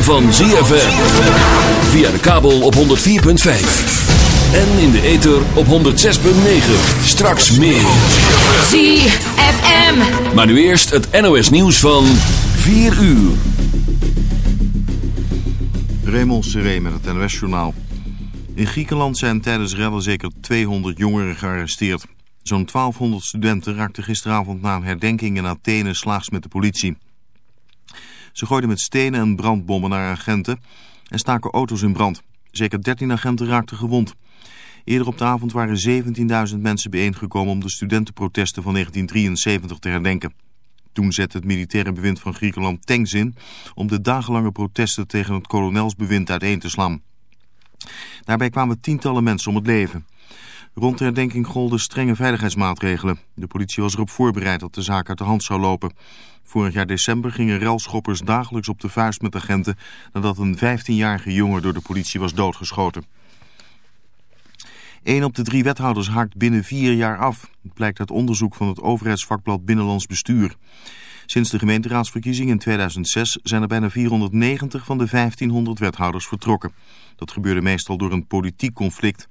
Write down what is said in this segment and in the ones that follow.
Ritme van ZFM. Via de kabel op 104.5. En in de ether op 106.9. Straks meer. ZFM. Maar nu eerst het NOS nieuws van 4 uur. Raymond Seré met het NOS-journaal. In Griekenland zijn tijdens rellen zeker 200 jongeren gearresteerd. Zo'n 1200 studenten raakten gisteravond na een herdenking in Athene slaags met de politie. Ze gooiden met stenen en brandbommen naar agenten en staken auto's in brand. Zeker 13 agenten raakten gewond. Eerder op de avond waren 17.000 mensen bijeengekomen om de studentenprotesten van 1973 te herdenken. Toen zette het militaire bewind van Griekenland tanks in om de dagenlange protesten tegen het kolonelsbewind uiteen te slaan. Daarbij kwamen tientallen mensen om het leven. Rond de herdenking golden strenge veiligheidsmaatregelen. De politie was erop voorbereid dat de zaak uit de hand zou lopen. Vorig jaar december gingen relschoppers dagelijks op de vuist met agenten... nadat een 15-jarige jongen door de politie was doodgeschoten. Een op de drie wethouders haakt binnen vier jaar af. Het blijkt uit onderzoek van het overheidsvakblad Binnenlands Bestuur. Sinds de gemeenteraadsverkiezing in 2006 zijn er bijna 490 van de 1500 wethouders vertrokken. Dat gebeurde meestal door een politiek conflict.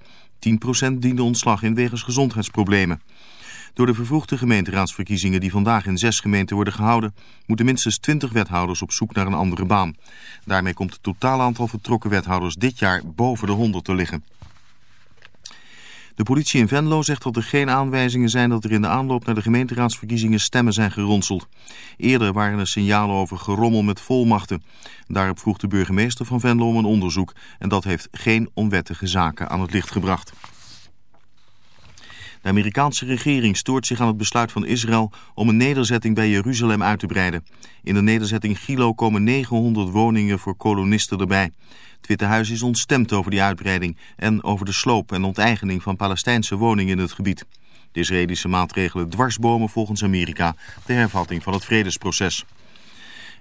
10% diende ontslag in wegens gezondheidsproblemen. Door de vervroegde gemeenteraadsverkiezingen die vandaag in zes gemeenten worden gehouden... moeten minstens 20 wethouders op zoek naar een andere baan. Daarmee komt het totale aantal vertrokken wethouders dit jaar boven de 100 te liggen. De politie in Venlo zegt dat er geen aanwijzingen zijn dat er in de aanloop naar de gemeenteraadsverkiezingen stemmen zijn geronseld. Eerder waren er signalen over gerommel met volmachten. Daarop vroeg de burgemeester van Venlo om een onderzoek en dat heeft geen onwettige zaken aan het licht gebracht. De Amerikaanse regering stoort zich aan het besluit van Israël om een nederzetting bij Jeruzalem uit te breiden. In de nederzetting Gilo komen 900 woningen voor kolonisten erbij. Het Witte Huis is ontstemd over die uitbreiding en over de sloop en onteigening van Palestijnse woningen in het gebied. De Israëlische maatregelen dwarsbomen volgens Amerika de hervatting van het vredesproces.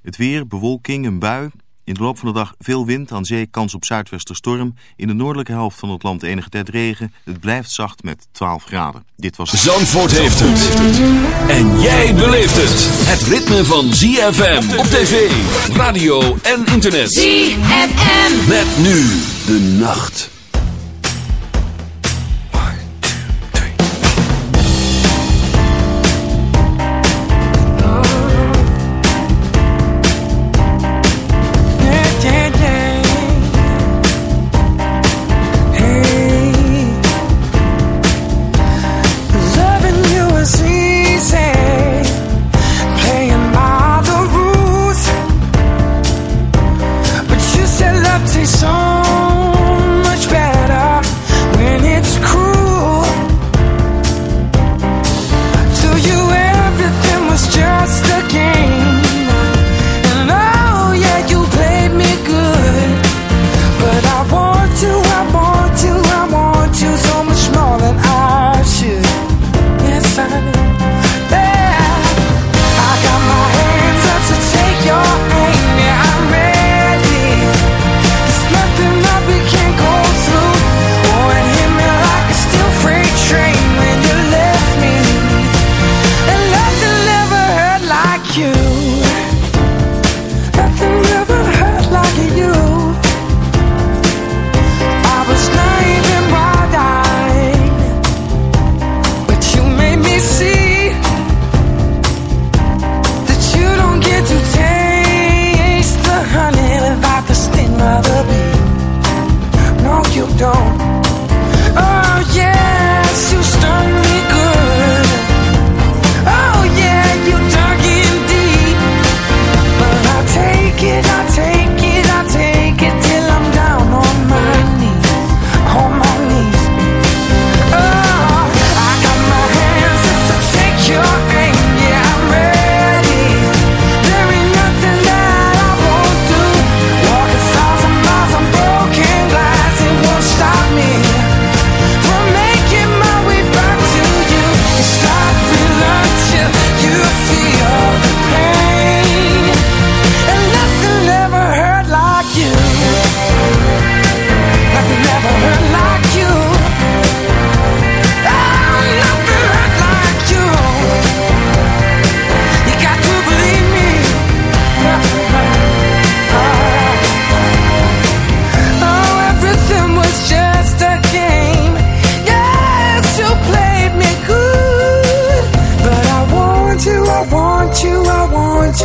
Het weer, bewolking, een bui. In de loop van de dag veel wind, aan zee kans op zuidwesterstorm. In de noordelijke helft van het land enige tijd regen. Het blijft zacht met 12 graden. Dit was... Zandvoort heeft het. En jij beleeft het. Het ritme van ZFM op tv, radio en internet. ZFM. Met nu de nacht.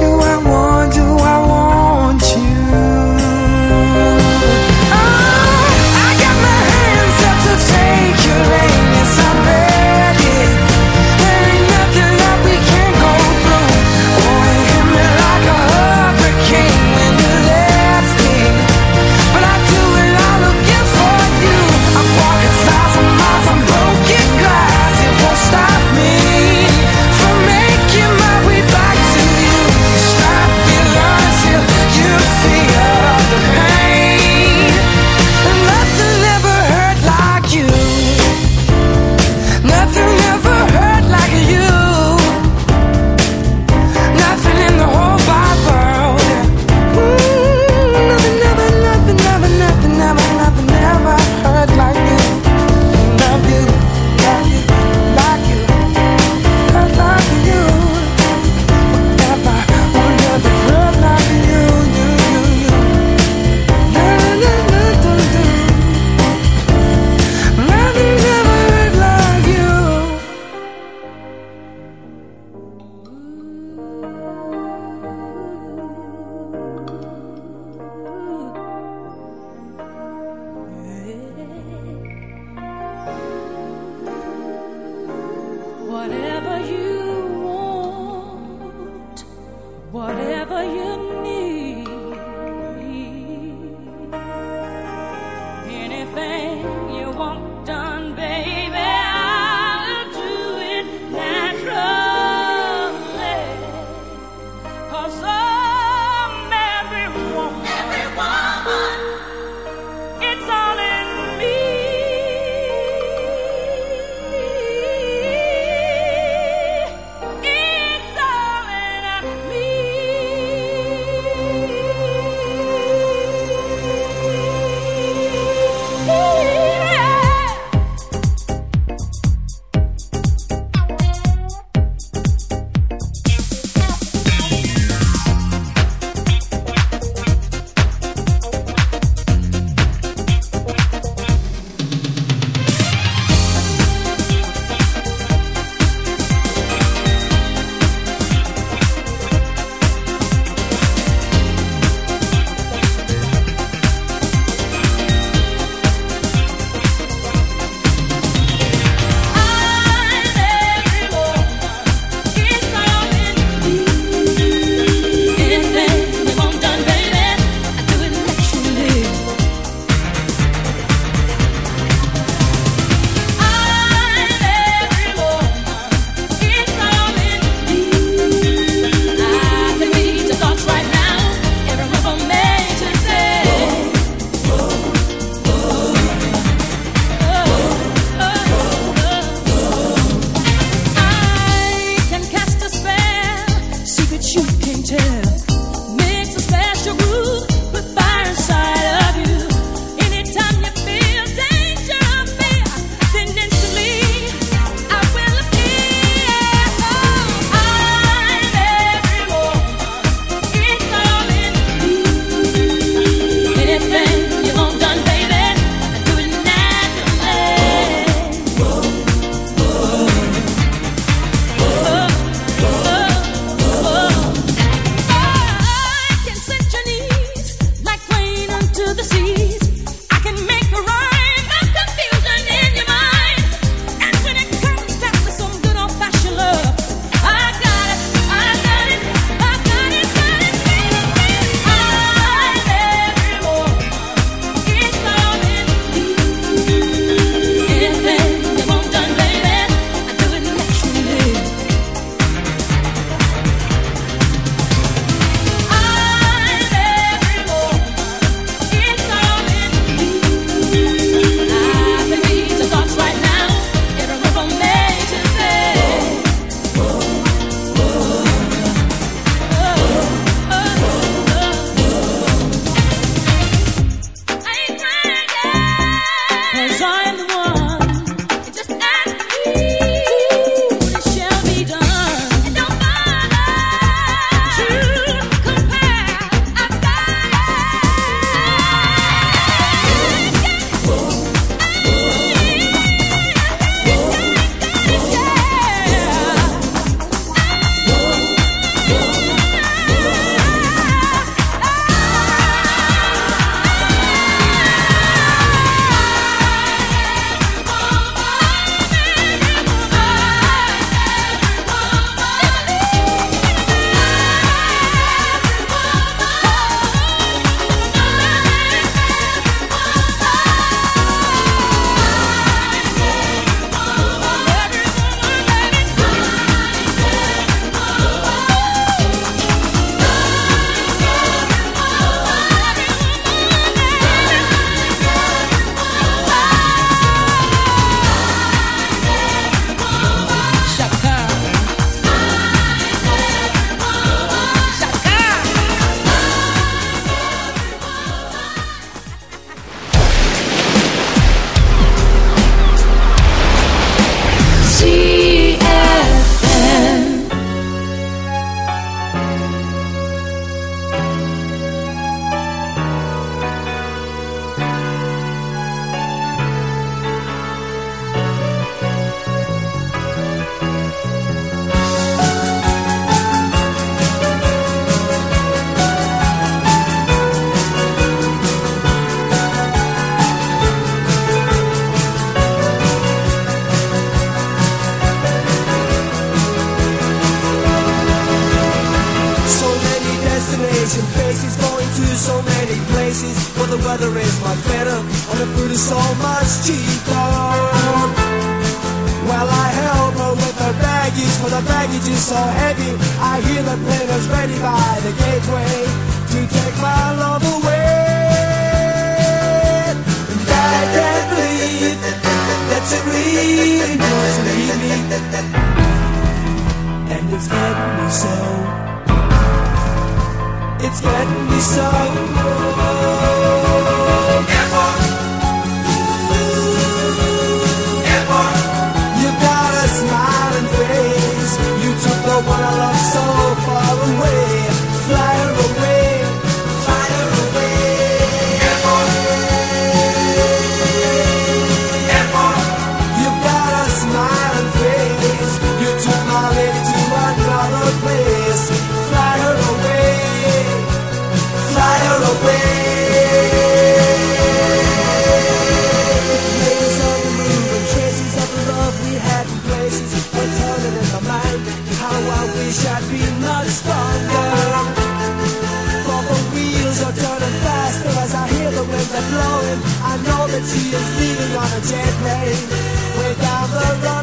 you see us leaving on a jet plane way down the runway.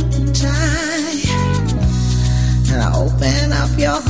And tie and open up your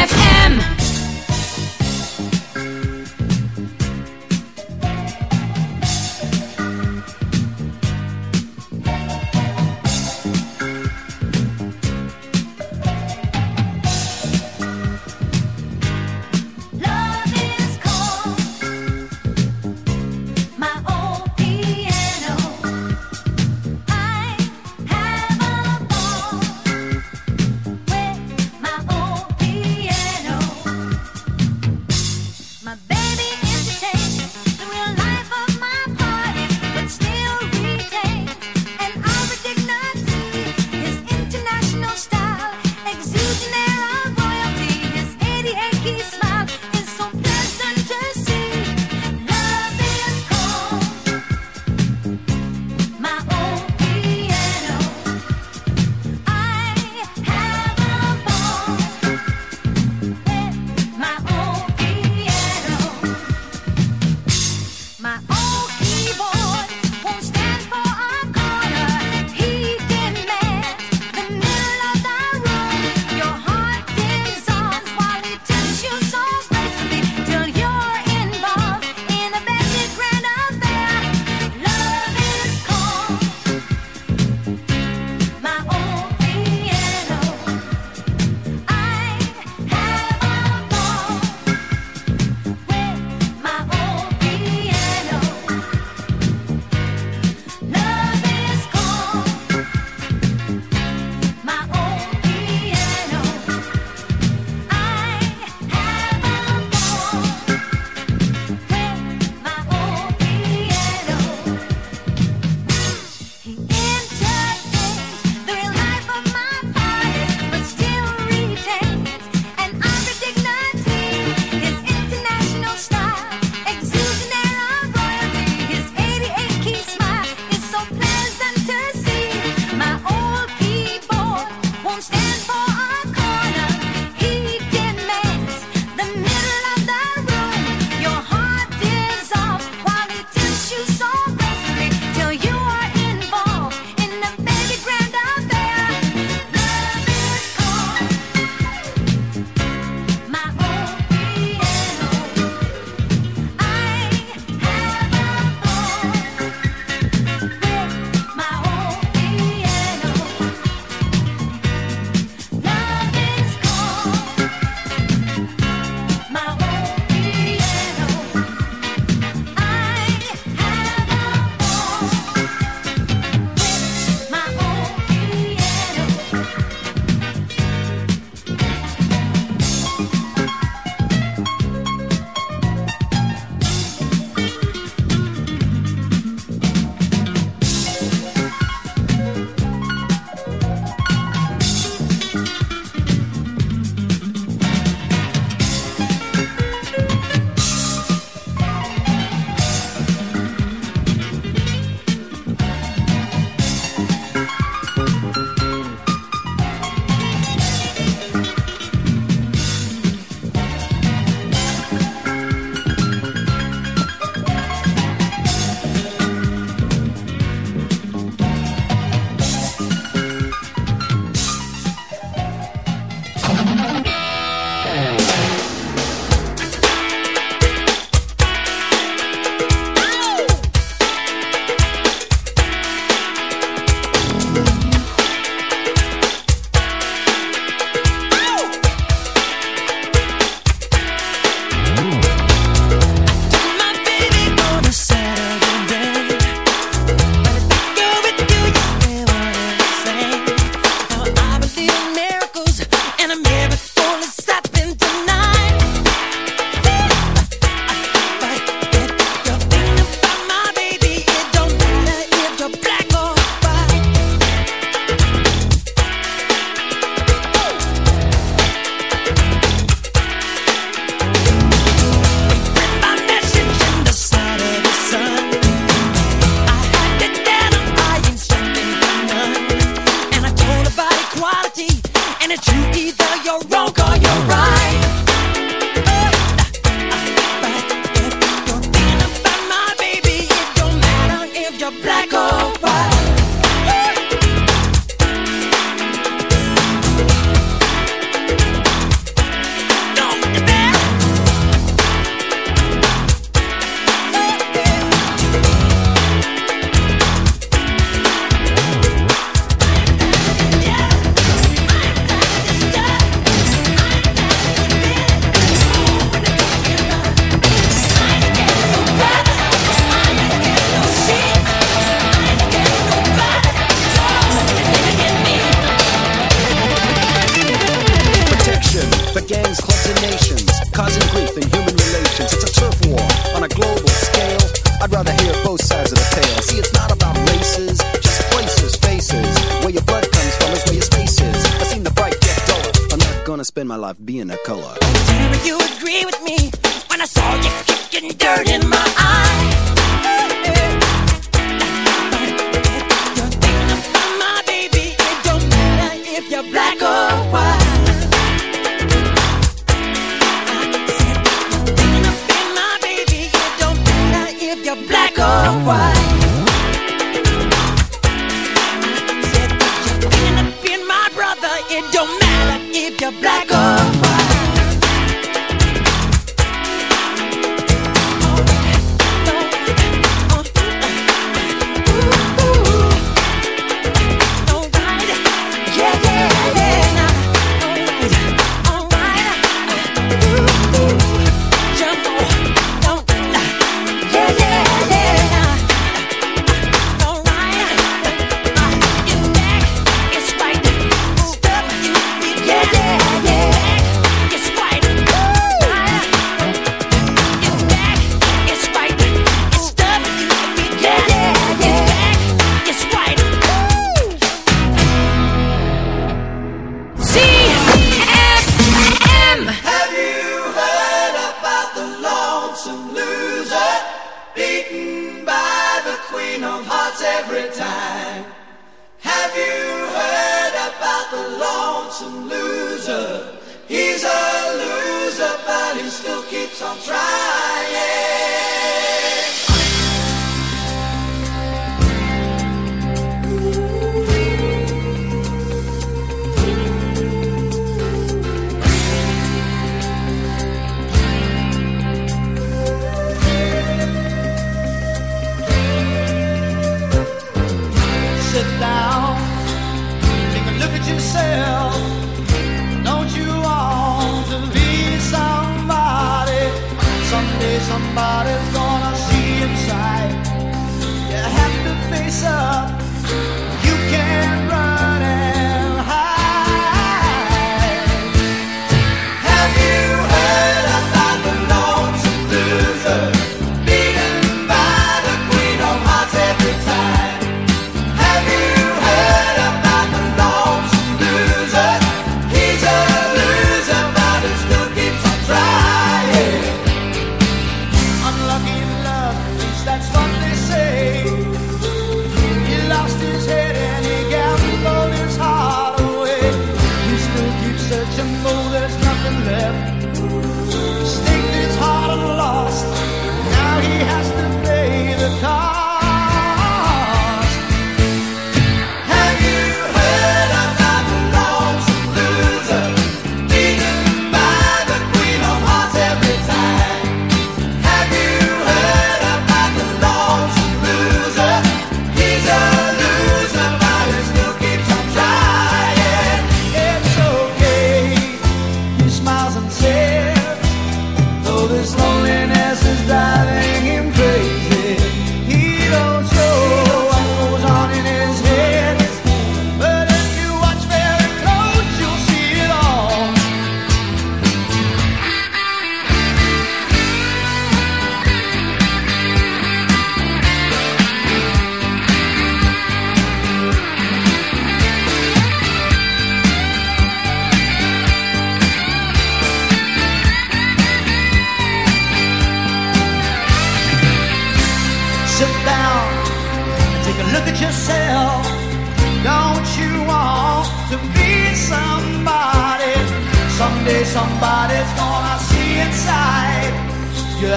life being a color.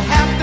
happy.